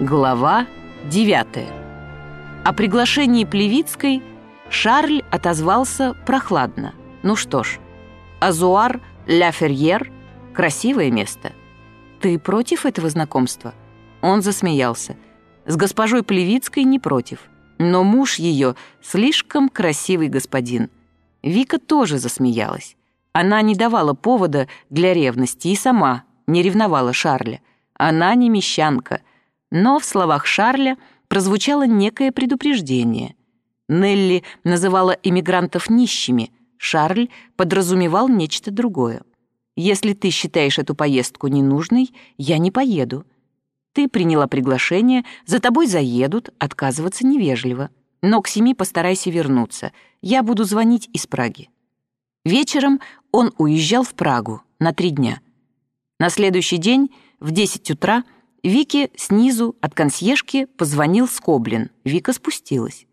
Глава 9. О приглашении Плевицкой Шарль отозвался прохладно. Ну что ж, Азуар Ля Ферьер — красивое место. Ты против этого знакомства? Он засмеялся. С госпожой Плевицкой не против. Но муж ее слишком красивый господин. Вика тоже засмеялась. Она не давала повода для ревности и сама не ревновала Шарля. Она не мещанка — но в словах Шарля прозвучало некое предупреждение. Нелли называла иммигрантов нищими, Шарль подразумевал нечто другое. «Если ты считаешь эту поездку ненужной, я не поеду. Ты приняла приглашение, за тобой заедут, отказываться невежливо. Но к семи постарайся вернуться, я буду звонить из Праги». Вечером он уезжал в Прагу на три дня. На следующий день в 10 утра – Вике снизу от консьержки позвонил Скоблин. Вика спустилась.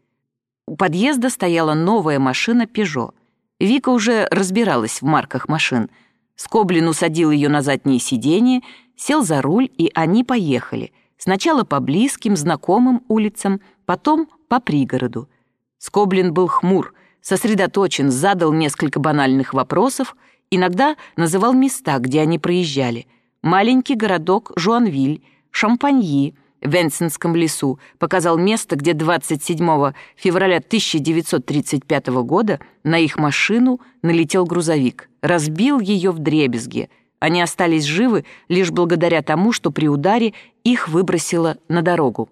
У подъезда стояла новая машина «Пежо». Вика уже разбиралась в марках машин. Скоблин усадил ее на заднее сиденье, сел за руль, и они поехали. Сначала по близким, знакомым улицам, потом по пригороду. Скоблин был хмур, сосредоточен, задал несколько банальных вопросов, иногда называл места, где они проезжали. Маленький городок Жуанвиль, Шампаньи в Венсенском лесу показал место, где 27 февраля 1935 года на их машину налетел грузовик, разбил ее в дребезги. Они остались живы лишь благодаря тому, что при ударе их выбросило на дорогу.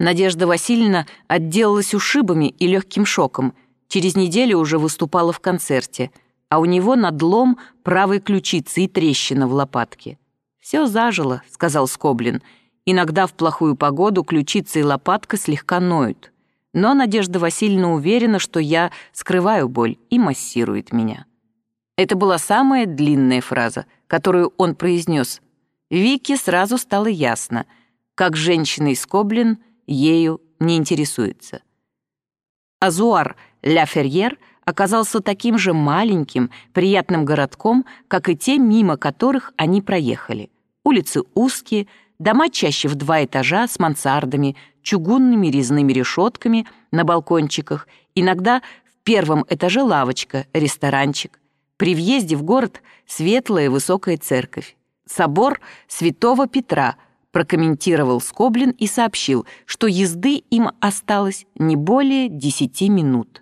Надежда Васильевна отделалась ушибами и легким шоком. Через неделю уже выступала в концерте, а у него надлом правой ключицы и трещина в лопатке. «Все зажило», — сказал Скоблин. «Иногда в плохую погоду ключица и лопатка слегка ноют. Но Надежда Васильевна уверена, что я скрываю боль и массирует меня». Это была самая длинная фраза, которую он произнес. Вике сразу стало ясно, как женщина из Коблин ею не интересуется. Азуар Ля Ферьер — оказался таким же маленьким, приятным городком, как и те, мимо которых они проехали. Улицы узкие, дома чаще в два этажа с мансардами, чугунными резными решетками на балкончиках, иногда в первом этаже лавочка, ресторанчик. При въезде в город светлая высокая церковь. Собор Святого Петра прокомментировал Скоблин и сообщил, что езды им осталось не более десяти минут.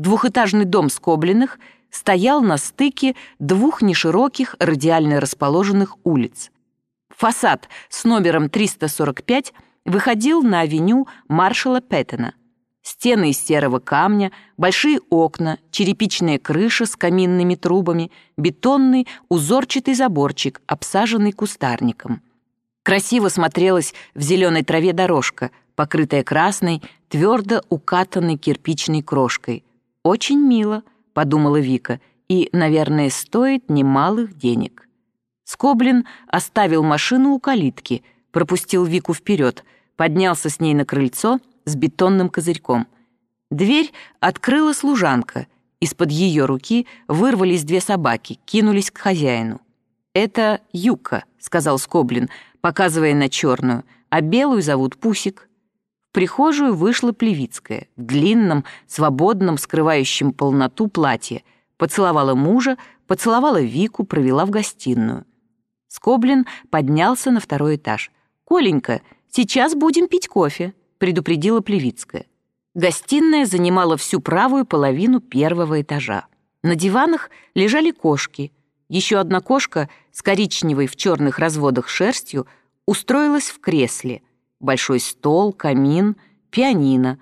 Двухэтажный дом Скоблиных стоял на стыке двух нешироких радиально расположенных улиц. Фасад с номером 345 выходил на авеню маршала Петтена. Стены из серого камня, большие окна, черепичная крыша с каминными трубами, бетонный узорчатый заборчик, обсаженный кустарником. Красиво смотрелась в зеленой траве дорожка, покрытая красной, твердо укатанной кирпичной крошкой — «Очень мило», — подумала Вика, «и, наверное, стоит немалых денег». Скоблин оставил машину у калитки, пропустил Вику вперед, поднялся с ней на крыльцо с бетонным козырьком. Дверь открыла служанка. Из-под ее руки вырвались две собаки, кинулись к хозяину. «Это Юка», — сказал Скоблин, показывая на черную, «а белую зовут Пусик». Прихожую вышла Плевицкая в длинном, свободном, скрывающем полноту платье, поцеловала мужа, поцеловала Вику, провела в гостиную. Скоблин поднялся на второй этаж. «Коленька, сейчас будем пить кофе», — предупредила Плевицкая. Гостиная занимала всю правую половину первого этажа. На диванах лежали кошки. Еще одна кошка с коричневой в черных разводах шерстью устроилась в кресле — большой стол, камин, пианино.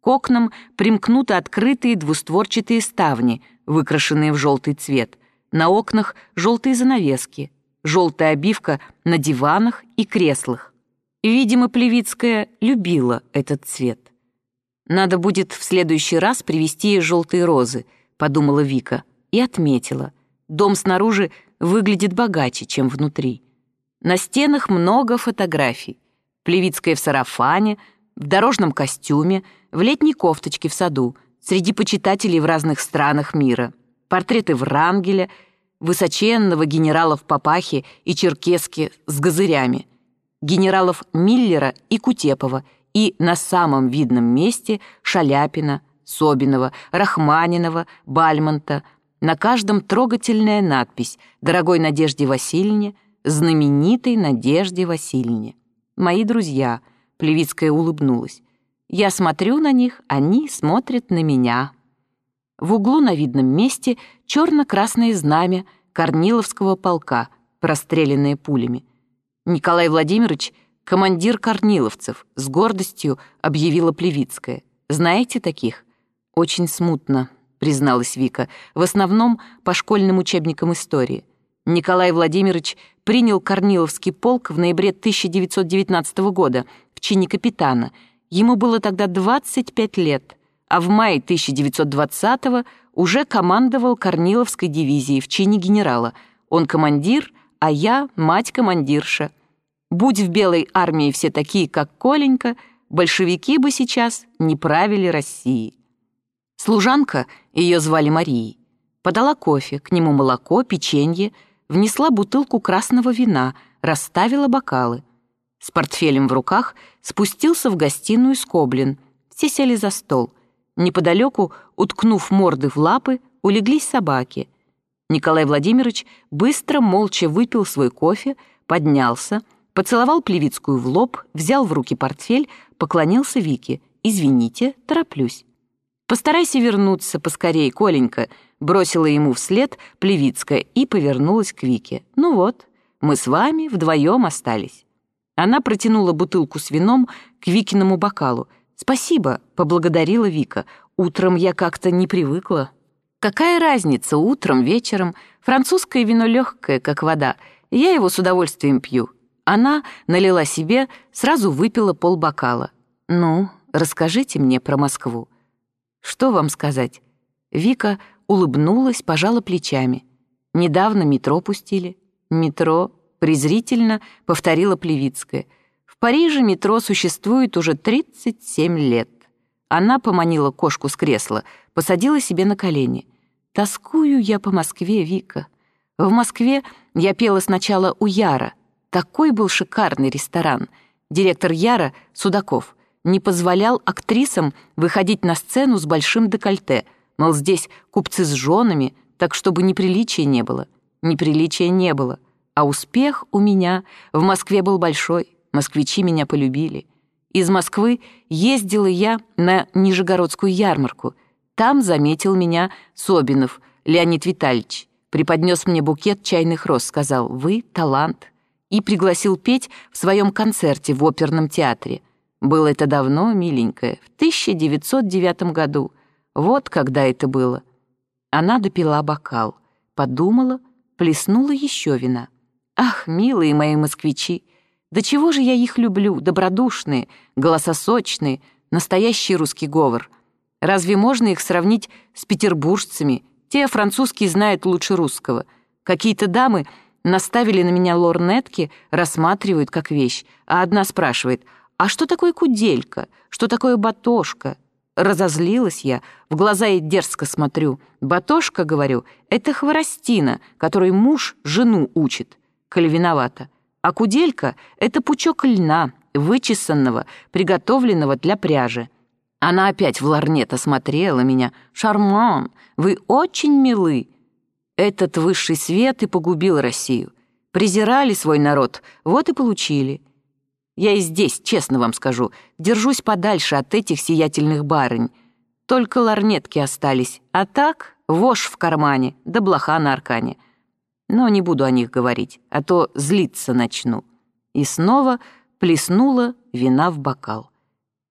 К окнам примкнуты открытые двустворчатые ставни, выкрашенные в желтый цвет. На окнах желтые занавески, желтая обивка на диванах и креслах. Видимо, Плевицкая любила этот цвет. «Надо будет в следующий раз привезти ей желтые розы», — подумала Вика и отметила. Дом снаружи выглядит богаче, чем внутри. На стенах много фотографий. Плевицкая в сарафане, в дорожном костюме, в летней кофточке в саду, среди почитателей в разных странах мира. Портреты Врангеля, высоченного генерала в папахе и черкеске с газырями. генералов Миллера и Кутепова и на самом видном месте Шаляпина, Собинова, Рахманинова, Бальмонта. На каждом трогательная надпись «Дорогой Надежде Васильевне», «Знаменитой Надежде Васильевне». «Мои друзья», — Плевицкая улыбнулась. «Я смотрю на них, они смотрят на меня». В углу на видном месте черно-красное знамя Корниловского полка, простреленное пулями. Николай Владимирович — командир корниловцев, с гордостью объявила Плевицкая. Знаете таких? Очень смутно, призналась Вика, в основном по школьным учебникам истории. Николай Владимирович принял Корниловский полк в ноябре 1919 года в чине капитана. Ему было тогда 25 лет, а в мае 1920 уже командовал Корниловской дивизией в чине генерала. Он командир, а я мать-командирша. Будь в белой армии все такие, как Коленька, большевики бы сейчас не правили России. Служанка, ее звали Марией, подала кофе, к нему молоко, печенье, внесла бутылку красного вина, расставила бокалы. С портфелем в руках спустился в гостиную Скоблин. Все сели за стол. Неподалеку, уткнув морды в лапы, улеглись собаки. Николай Владимирович быстро, молча выпил свой кофе, поднялся, поцеловал Плевицкую в лоб, взял в руки портфель, поклонился Вике. «Извините, тороплюсь». «Постарайся вернуться поскорей, Коленька», бросила ему вслед Плевицкая и повернулась к Вике. «Ну вот, мы с вами вдвоем остались». Она протянула бутылку с вином к Викиному бокалу. «Спасибо», — поблагодарила Вика. «Утром я как-то не привыкла». «Какая разница, утром, вечером? Французское вино легкое, как вода. Я его с удовольствием пью». Она налила себе, сразу выпила полбокала. «Ну, расскажите мне про Москву». «Что вам сказать?» Вика улыбнулась, пожала плечами. «Недавно метро пустили». «Метро?» — презрительно повторила Плевицкая. «В Париже метро существует уже 37 лет». Она поманила кошку с кресла, посадила себе на колени. «Тоскую я по Москве, Вика. В Москве я пела сначала у Яра, такой был шикарный ресторан. Директор Яра, Судаков, не позволял актрисам выходить на сцену с большим декольте, мол, здесь купцы с женами, так чтобы неприличия не было. Неприличия не было. А успех у меня в Москве был большой, москвичи меня полюбили. Из Москвы ездила я на Нижегородскую ярмарку. Там заметил меня Собинов Леонид Витальевич. Преподнес мне букет чайных роз, сказал «Вы талант» и пригласил петь в своем концерте в оперном театре. Было это давно, миленькая, в 1909 году. Вот когда это было. Она допила бокал, подумала, плеснула еще вина. Ах, милые мои москвичи, да чего же я их люблю, добродушные, голососочные, настоящий русский говор. Разве можно их сравнить с петербуржцами? Те французские знают лучше русского. Какие-то дамы Наставили на меня лорнетки, рассматривают как вещь, а одна спрашивает, «А что такое куделька? Что такое батошка?» Разозлилась я, в глаза ей дерзко смотрю. «Батошка, — говорю, — это хворостина, которой муж жену учит». Коль виновата. А куделька — это пучок льна, вычесанного, приготовленного для пряжи. Она опять в ларнет осмотрела меня. «Шарман, вы очень милы. Этот высший свет и погубил Россию. Презирали свой народ, вот и получили. Я и здесь, честно вам скажу, держусь подальше от этих сиятельных барынь. Только ларнетки остались, а так вошь в кармане, да блоха на аркане. Но не буду о них говорить, а то злиться начну. И снова плеснула вина в бокал.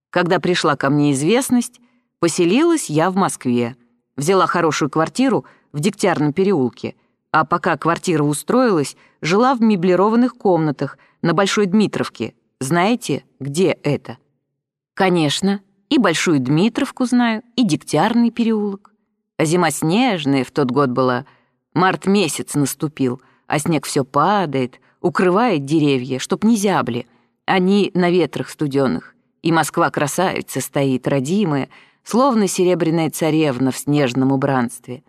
Когда пришла ко мне известность, поселилась я в Москве. Взяла хорошую квартиру — в Дегтярном переулке, а пока квартира устроилась, жила в меблированных комнатах на Большой Дмитровке. Знаете, где это? Конечно, и Большую Дмитровку знаю, и Дегтярный переулок. А зима снежная в тот год была. Март месяц наступил, а снег все падает, укрывает деревья, чтоб не зябли. Они на ветрах студенных. И Москва красавица стоит, родимая, словно серебряная царевна в снежном убранстве.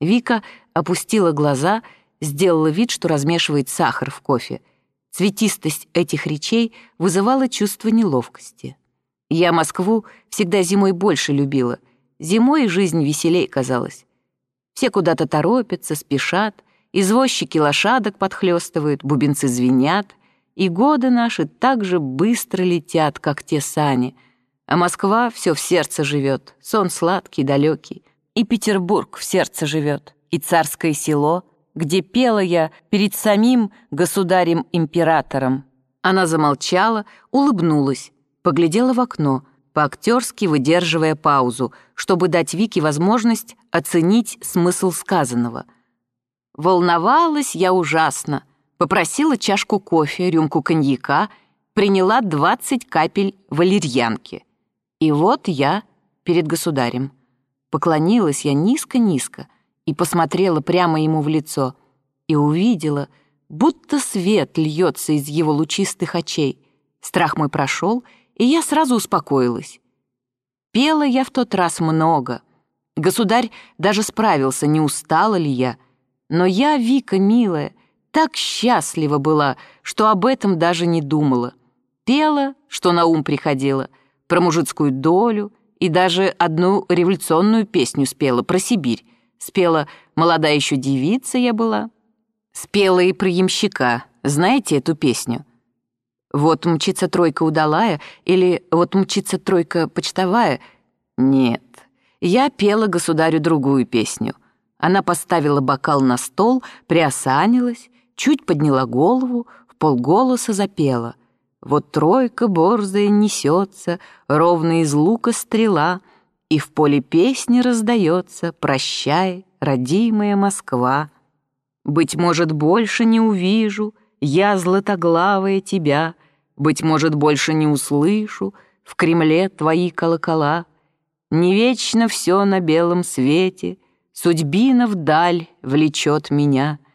Вика опустила глаза, сделала вид, что размешивает сахар в кофе. Цветистость этих речей вызывала чувство неловкости. Я Москву всегда зимой больше любила. Зимой жизнь веселей казалась. Все куда-то торопятся, спешат, извозчики лошадок подхлёстывают, бубенцы звенят, и годы наши так же быстро летят, как те сани. А Москва все в сердце живет, сон сладкий, далекий. И Петербург в сердце живет, и царское село, где пела я перед самим государем-императором. Она замолчала, улыбнулась, поглядела в окно, по-актерски выдерживая паузу, чтобы дать Вике возможность оценить смысл сказанного. Волновалась я ужасно, попросила чашку кофе, рюмку коньяка, приняла 20 капель валерьянки. И вот я перед государем. Поклонилась я низко-низко и посмотрела прямо ему в лицо и увидела, будто свет льется из его лучистых очей. Страх мой прошел, и я сразу успокоилась. Пела я в тот раз много. Государь даже справился, не устала ли я. Но я, Вика, милая, так счастлива была, что об этом даже не думала. Пела, что на ум приходило, про мужицкую долю и даже одну революционную песню спела про Сибирь. Спела «Молодая еще девица я была». Спела и про ямщика. Знаете эту песню? «Вот мчится тройка удалая» или «Вот мчится тройка почтовая». Нет, я пела государю другую песню. Она поставила бокал на стол, приосанилась, чуть подняла голову, в полголоса запела. Вот тройка борзая несется, ровно из лука стрела, и в поле песни раздается «Прощай, родимая Москва». Быть может, больше не увижу я, златоглавая, тебя, Быть может, больше не услышу в Кремле твои колокола. Не вечно все на белом свете, Судьбина вдаль влечет меня —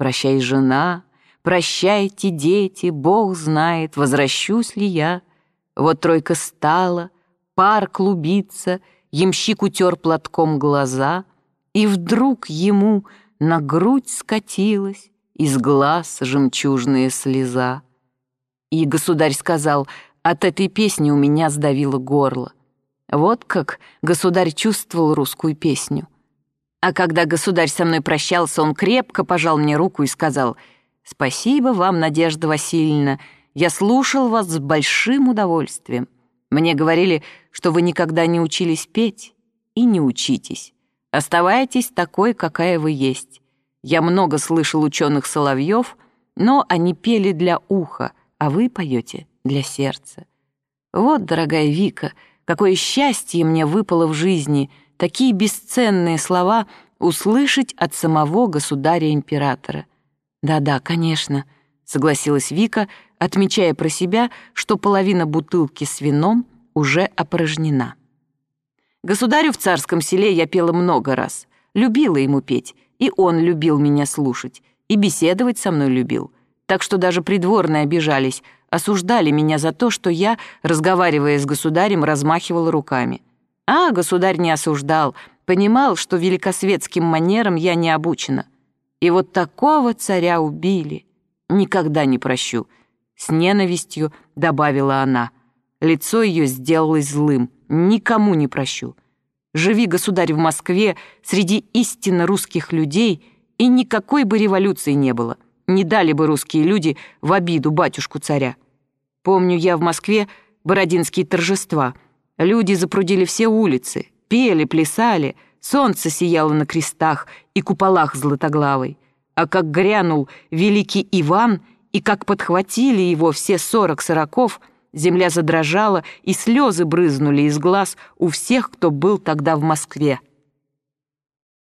Прощай, жена, прощайте, дети, Бог знает, возвращусь ли я. Вот тройка стала, пар клубится, Ямщик утер платком глаза, И вдруг ему на грудь скатилась Из глаз жемчужная слеза. И государь сказал, от этой песни у меня сдавило горло. Вот как государь чувствовал русскую песню. А когда государь со мной прощался, он крепко пожал мне руку и сказал, «Спасибо вам, Надежда Васильевна, я слушал вас с большим удовольствием. Мне говорили, что вы никогда не учились петь, и не учитесь. Оставайтесь такой, какая вы есть. Я много слышал ученых соловьев, но они пели для уха, а вы поете для сердца. Вот, дорогая Вика, какое счастье мне выпало в жизни — такие бесценные слова услышать от самого государя-императора. «Да-да, конечно», — согласилась Вика, отмечая про себя, что половина бутылки с вином уже опорожнена. Государю в царском селе я пела много раз, любила ему петь, и он любил меня слушать, и беседовать со мной любил, так что даже придворные обижались, осуждали меня за то, что я, разговаривая с государем, размахивала руками — а государь не осуждал, понимал, что великосветским манерам я не обучена. И вот такого царя убили. Никогда не прощу. С ненавистью добавила она. Лицо ее сделалось злым. Никому не прощу. Живи, государь, в Москве среди истинно русских людей, и никакой бы революции не было. Не дали бы русские люди в обиду батюшку царя. Помню я в Москве бородинские торжества — Люди запрудили все улицы, пели, плясали, солнце сияло на крестах и куполах златоглавой. А как грянул великий Иван, и как подхватили его все сорок сороков, земля задрожала, и слезы брызнули из глаз у всех, кто был тогда в Москве.